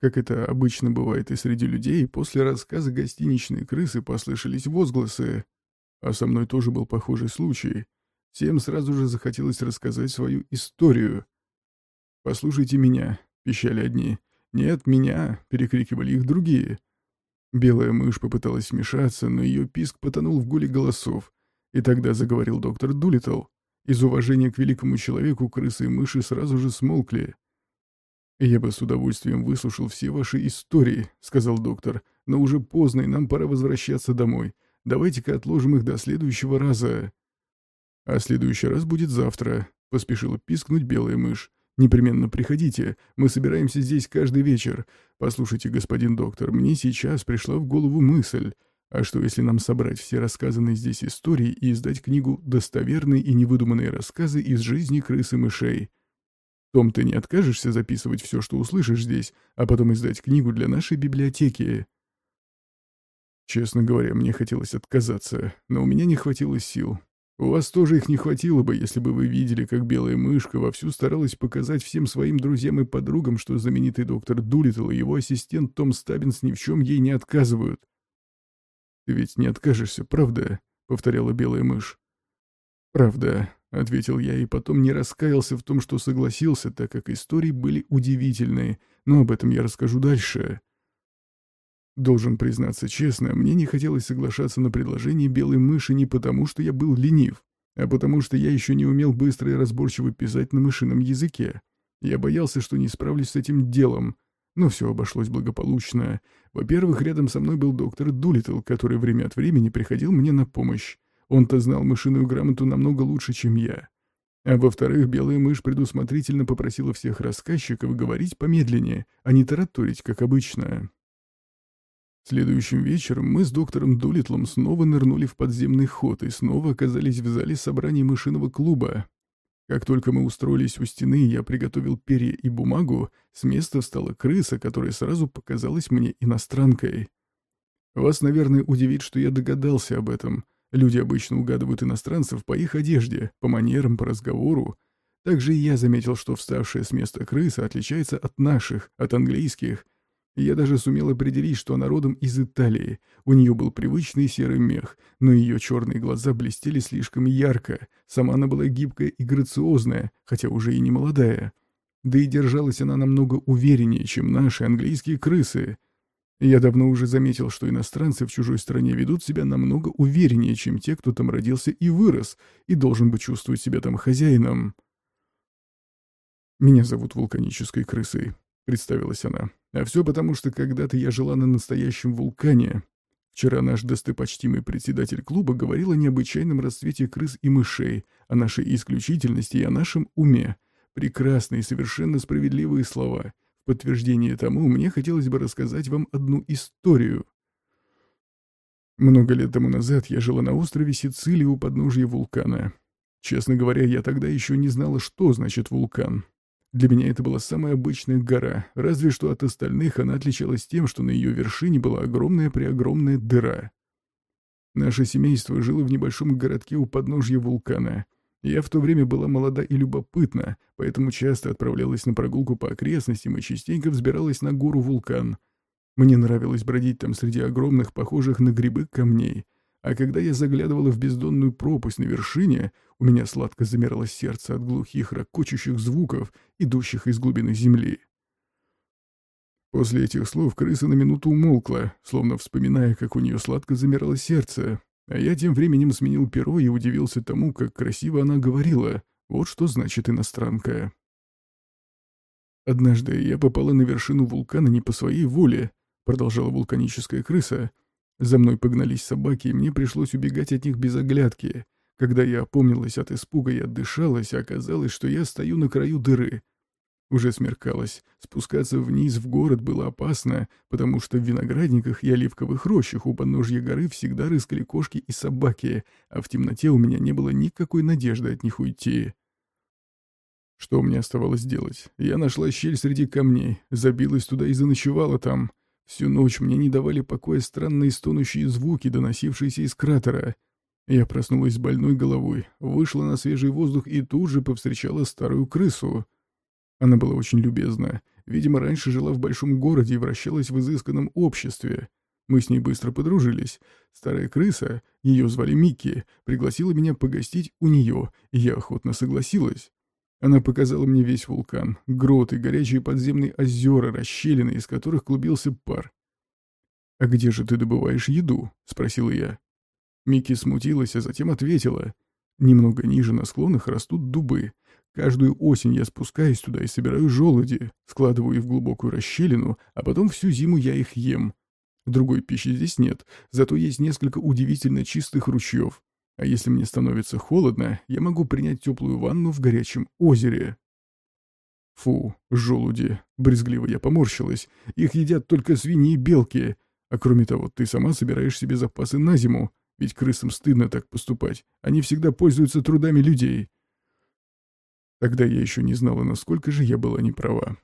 Как это обычно бывает и среди людей, после рассказа гостиничной крысы послышались возгласы. А со мной тоже был похожий случай. Всем сразу же захотелось рассказать свою историю. «Послушайте меня», — пищали одни. «Нет, меня», — перекрикивали их другие. Белая мышь попыталась вмешаться, но ее писк потонул в гуле голосов. И тогда заговорил доктор Дулиттл. Из уважения к великому человеку крысы и мыши сразу же смолкли. «Я бы с удовольствием выслушал все ваши истории», — сказал доктор, «но уже поздно, и нам пора возвращаться домой. Давайте-ка отложим их до следующего раза». «А следующий раз будет завтра», — поспешила пискнуть белая мышь. «Непременно приходите. Мы собираемся здесь каждый вечер. Послушайте, господин доктор, мне сейчас пришла в голову мысль. А что, если нам собрать все рассказанные здесь истории и издать книгу «Достоверные и невыдуманные рассказы из жизни крыс и мышей»? Том, ты не откажешься записывать все, что услышишь здесь, а потом издать книгу для нашей библиотеки?» Честно говоря, мне хотелось отказаться, но у меня не хватило сил. У вас тоже их не хватило бы, если бы вы видели, как белая мышка вовсю старалась показать всем своим друзьям и подругам, что знаменитый доктор Дулиттл и его ассистент Том Стаббинс ни в чем ей не отказывают. «Ты ведь не откажешься, правда?» — повторяла белая мышь. «Правда», — ответил я, и потом не раскаялся в том, что согласился, так как истории были удивительные, но об этом я расскажу дальше. Должен признаться честно, мне не хотелось соглашаться на предложение белой мыши не потому, что я был ленив, а потому что я еще не умел быстро и разборчиво писать на мышином языке. Я боялся, что не справлюсь с этим делом, но все обошлось благополучно. Во-первых, рядом со мной был доктор Дулиттл, который время от времени приходил мне на помощь. Он-то знал мышиную грамоту намного лучше, чем я. А во-вторых, белая мышь предусмотрительно попросила всех рассказчиков говорить помедленнее, а не тараторить, как обычно. Следующим вечером мы с доктором Дулитлом снова нырнули в подземный ход и снова оказались в зале собраний мышиного клуба. Как только мы устроились у стены, я приготовил перья и бумагу, с места встала крыса, которая сразу показалась мне иностранкой. Вас, наверное, удивит, что я догадался об этом. Люди обычно угадывают иностранцев по их одежде, по манерам, по разговору. Также и я заметил, что вставшая с места крыса отличается от наших, от английских, я даже сумел определить, что она родом из Италии. У нее был привычный серый мех, но ее черные глаза блестели слишком ярко. Сама она была гибкая и грациозная, хотя уже и не молодая. Да и держалась она намного увереннее, чем наши английские крысы. Я давно уже заметил, что иностранцы в чужой стране ведут себя намного увереннее, чем те, кто там родился и вырос, и должен бы чувствовать себя там хозяином. «Меня зовут вулканической крысой», — представилась она. А все потому, что когда-то я жила на настоящем вулкане. Вчера наш достопочтимый председатель клуба говорил о необычайном расцвете крыс и мышей, о нашей исключительности и о нашем уме. Прекрасные, совершенно справедливые слова. Подтверждение тому мне хотелось бы рассказать вам одну историю. Много лет тому назад я жила на острове Сицилии у подножья вулкана. Честно говоря, я тогда еще не знала, что значит вулкан. Для меня это была самая обычная гора, разве что от остальных она отличалась тем, что на ее вершине была огромная-преогромная дыра. Наше семейство жило в небольшом городке у подножья вулкана. Я в то время была молода и любопытна, поэтому часто отправлялась на прогулку по окрестностям и частенько взбиралась на гору вулкан. Мне нравилось бродить там среди огромных, похожих на грибы камней, а когда я заглядывала в бездонную пропасть на вершине, у меня сладко замирало сердце от глухих, ракочущих звуков, идущих из глубины земли. После этих слов крыса на минуту умолкла, словно вспоминая, как у нее сладко замирало сердце, а я тем временем сменил перо и удивился тому, как красиво она говорила. Вот что значит иностранка. «Однажды я попала на вершину вулкана не по своей воле», — продолжала вулканическая крыса, — за мной погнались собаки, и мне пришлось убегать от них без оглядки. Когда я опомнилась от испуга и отдышалась, оказалось, что я стою на краю дыры. Уже смеркалось. Спускаться вниз в город было опасно, потому что в виноградниках и оливковых рощах у подножья горы всегда рыскали кошки и собаки, а в темноте у меня не было никакой надежды от них уйти. Что мне оставалось делать? Я нашла щель среди камней, забилась туда и заночевала там — Всю ночь мне не давали покоя странные стонущие звуки, доносившиеся из кратера. Я проснулась с больной головой, вышла на свежий воздух и тут же повстречала старую крысу. Она была очень любезна. Видимо, раньше жила в большом городе и вращалась в изысканном обществе. Мы с ней быстро подружились. Старая крыса, ее звали Микки, пригласила меня погостить у нее, и я охотно согласилась. Она показала мне весь вулкан, гроты, горячие подземные озера, расщелины, из которых клубился пар. «А где же ты добываешь еду?» — спросила я. Микки смутилась, а затем ответила. «Немного ниже на склонах растут дубы. Каждую осень я спускаюсь туда и собираю желуди, складываю их в глубокую расщелину, а потом всю зиму я их ем. Другой пищи здесь нет, зато есть несколько удивительно чистых ручьев. А если мне становится холодно, я могу принять теплую ванну в горячем озере. Фу, желуди. Брезгливо я поморщилась. Их едят только свиньи и белки. А кроме того, ты сама собираешь себе запасы на зиму. Ведь крысам стыдно так поступать. Они всегда пользуются трудами людей. Тогда я еще не знала, насколько же я была неправа.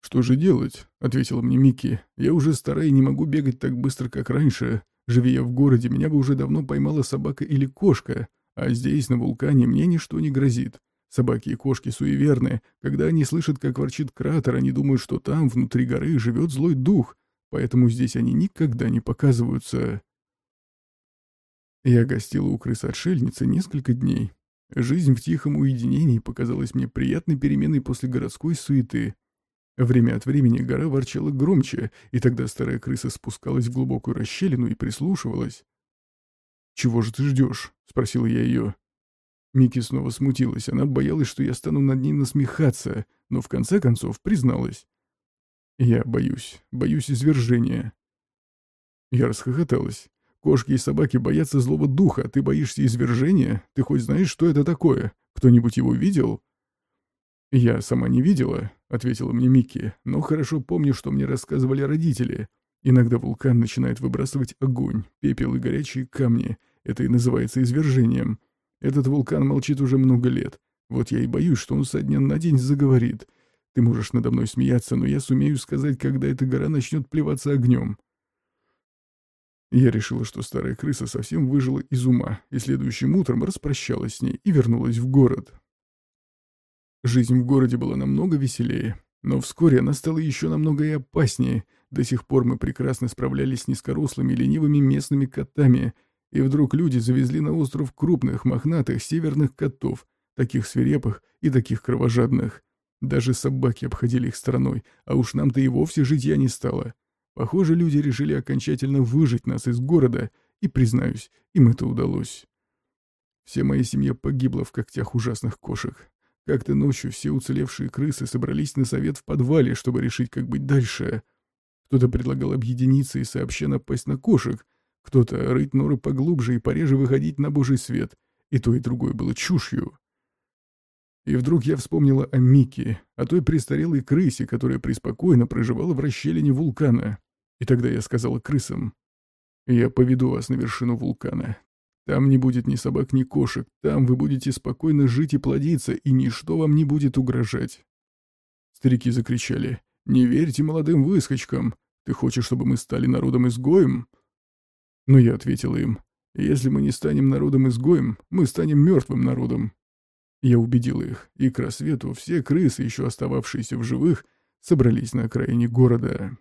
«Что же делать?» — ответила мне Микки. «Я уже старая и не могу бегать так быстро, как раньше. Живи я в городе, меня бы уже давно поймала собака или кошка, а здесь, на вулкане, мне ничто не грозит. Собаки и кошки суеверны. Когда они слышат, как ворчит кратер, они думают, что там, внутри горы, живет злой дух, поэтому здесь они никогда не показываются. Я гостила у крыс-отшельницы несколько дней. Жизнь в тихом уединении показалась мне приятной переменой после городской суеты. Время от времени гора ворчала громче, и тогда старая крыса спускалась в глубокую расщелину и прислушивалась. «Чего же ты ждешь?» — спросил я ее. Микки снова смутилась, она боялась, что я стану над ней насмехаться, но в конце концов призналась. «Я боюсь, боюсь извержения». Я расхохоталась. «Кошки и собаки боятся злого духа, ты боишься извержения? Ты хоть знаешь, что это такое? Кто-нибудь его видел?» «Я сама не видела», — ответила мне Микки, «но хорошо помню, что мне рассказывали родители. Иногда вулкан начинает выбрасывать огонь, пепел и горячие камни. Это и называется извержением. Этот вулкан молчит уже много лет. Вот я и боюсь, что он со дня на день заговорит. Ты можешь надо мной смеяться, но я сумею сказать, когда эта гора начнет плеваться огнем». Я решила, что старая крыса совсем выжила из ума, и следующим утром распрощалась с ней и вернулась в город. Жизнь в городе была намного веселее, но вскоре она стала еще намного и опаснее. До сих пор мы прекрасно справлялись с низкорослыми ленивыми местными котами, и вдруг люди завезли на остров крупных, мохнатых северных котов, таких свирепых и таких кровожадных. Даже собаки обходили их стороной, а уж нам-то и вовсе житья не стало. Похоже, люди решили окончательно выжить нас из города, и, признаюсь, им это удалось. Вся моя семья погибла в когтях ужасных кошек. Как-то ночью все уцелевшие крысы собрались на совет в подвале, чтобы решить, как быть дальше. Кто-то предлагал объединиться и сообща напасть на кошек, кто-то рыть норы поглубже и пореже выходить на божий свет. И то, и другое было чушью. И вдруг я вспомнила о Микке, о той престарелой крысе, которая преспокойно проживала в расщелине вулкана. И тогда я сказала крысам, «Я поведу вас на вершину вулкана. Там не будет ни собак, ни кошек. Там вы будете спокойно жить и плодиться, и ничто вам не будет угрожать. Старики закричали. «Не верьте молодым выскочкам! Ты хочешь, чтобы мы стали народом-изгоем?» Но я ответила им. «Если мы не станем народом-изгоем, мы станем мертвым народом». Я убедила их, и к рассвету все крысы, еще остававшиеся в живых, собрались на окраине города.